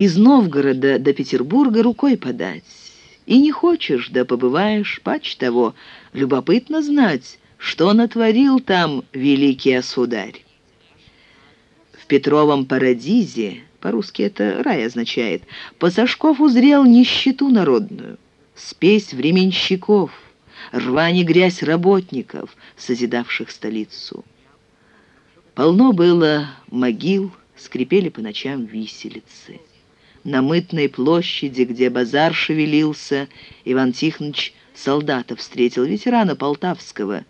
Из Новгорода до Петербурга рукой подать. И не хочешь, да побываешь, пач того. Любопытно знать, что натворил там великий осударь. В Петровом Парадизе, по-русски это рай означает, Пасашков узрел нищету народную, спесь временщиков, рвань и грязь работников, созидавших столицу. Полно было могил, скрипели по ночам виселицы. На мытной площади, где базар шевелился, Иван Тихонович солдата встретил, ветерана Полтавского,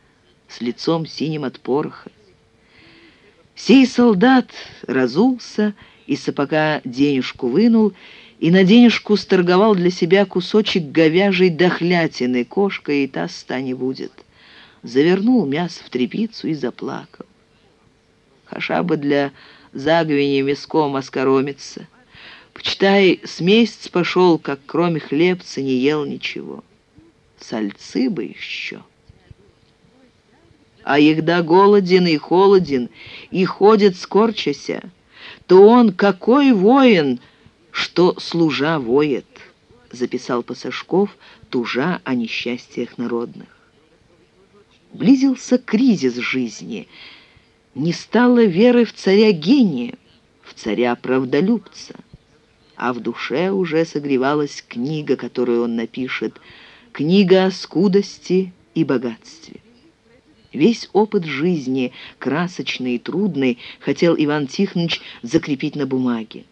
с лицом синим от пороха. Сей солдат разулся, из сапога денежку вынул и на денежку сторговал для себя кусочек говяжьей дохлятины, кошка и та ста не будет. Завернул мясо в тряпицу и заплакал. Хаша бы для заговения мяском оскоромиться — Почитай, с месяц пошел, как кроме хлебца не ел ничего. Сальцы бы еще. А егда голоден и холоден, и ходит скорчася, то он какой воин, что служа воет, записал Пасашков, тужа о несчастьях народных. Близился кризис жизни. Не стало веры в царя гения, в царя правдолюбца а в душе уже согревалась книга, которую он напишет, книга о скудости и богатстве. Весь опыт жизни, красочный и трудный, хотел Иван Тихонович закрепить на бумаге.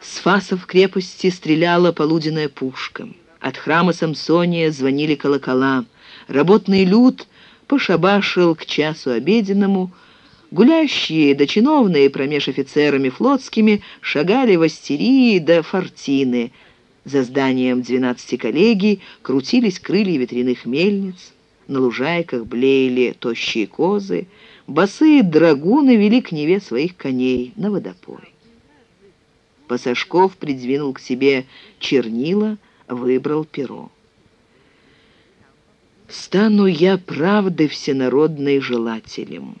С фасов крепости стреляла полуденная пушка. От храма Самсония звонили колокола. Работный люд пошабашил к часу обеденному, Гуляющие да чиновные промеж офицерами флотскими шагали в астерии да фортины. За зданием двенадцати коллегий крутились крылья ветряных мельниц, на лужайках блеяли тощие козы, босые драгуны вели к Неве своих коней на водопой. Пасашков придвинул к себе чернила, выбрал перо. «Стану я правды всенародной желателем».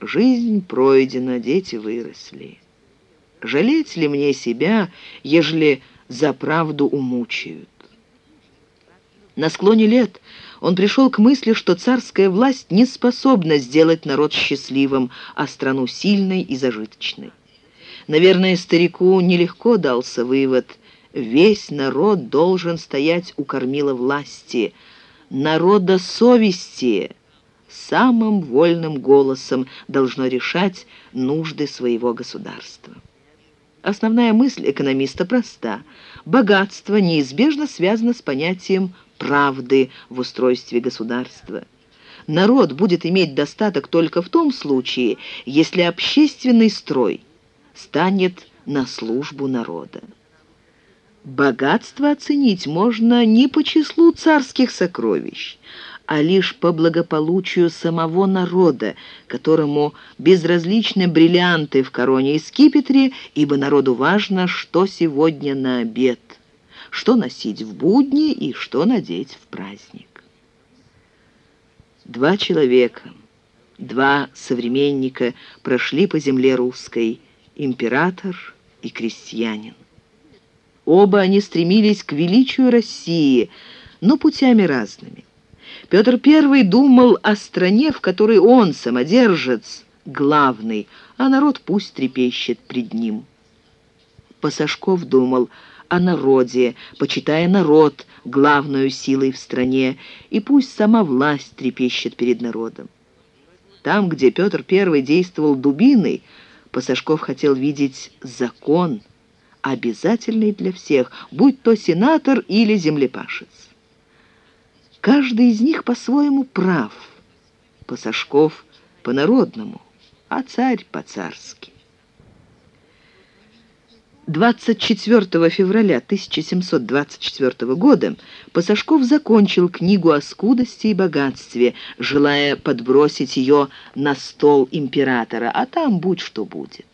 Жизнь пройдена, дети выросли. Жалеть ли мне себя, ежели за правду умучают? На склоне лет он пришел к мысли, что царская власть не способна сделать народ счастливым, а страну сильной и зажиточной. Наверное, старику нелегко дался вывод «Весь народ должен стоять у кормила власти, народа совести» самым вольным голосом должно решать нужды своего государства. Основная мысль экономиста проста. Богатство неизбежно связано с понятием правды в устройстве государства. Народ будет иметь достаток только в том случае, если общественный строй станет на службу народа. Богатство оценить можно не по числу царских сокровищ, а лишь по благополучию самого народа, которому безразличны бриллианты в короне и скипетре, ибо народу важно, что сегодня на обед, что носить в будни и что надеть в праздник. Два человека, два современника прошли по земле русской, император и крестьянин. Оба они стремились к величию России, но путями разными. Петр I думал о стране, в которой он, самодержец, главный, а народ пусть трепещет пред ним. Пасашков думал о народе, почитая народ главную силой в стране, и пусть сама власть трепещет перед народом. Там, где Петр I действовал дубиной, Пасашков хотел видеть закон, обязательный для всех, будь то сенатор или землепашец. Каждый из них по-своему прав. Пасашков по-народному, а царь по-царски. 24 февраля 1724 года Пасашков закончил книгу о скудости и богатстве, желая подбросить ее на стол императора, а там будь что будет.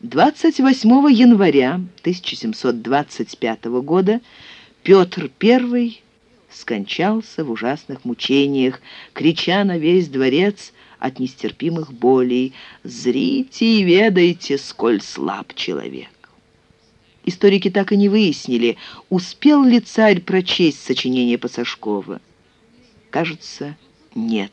28 января 1725 года Петр I скончался в ужасных мучениях, крича на весь дворец от нестерпимых болей «Зрите и ведайте, сколь слаб человек». Историки так и не выяснили, успел ли царь прочесть сочинение Пасашкова. Кажется, нет.